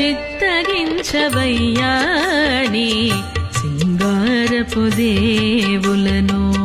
చిత్తగించవయ్యాని Singarapu దేవులను.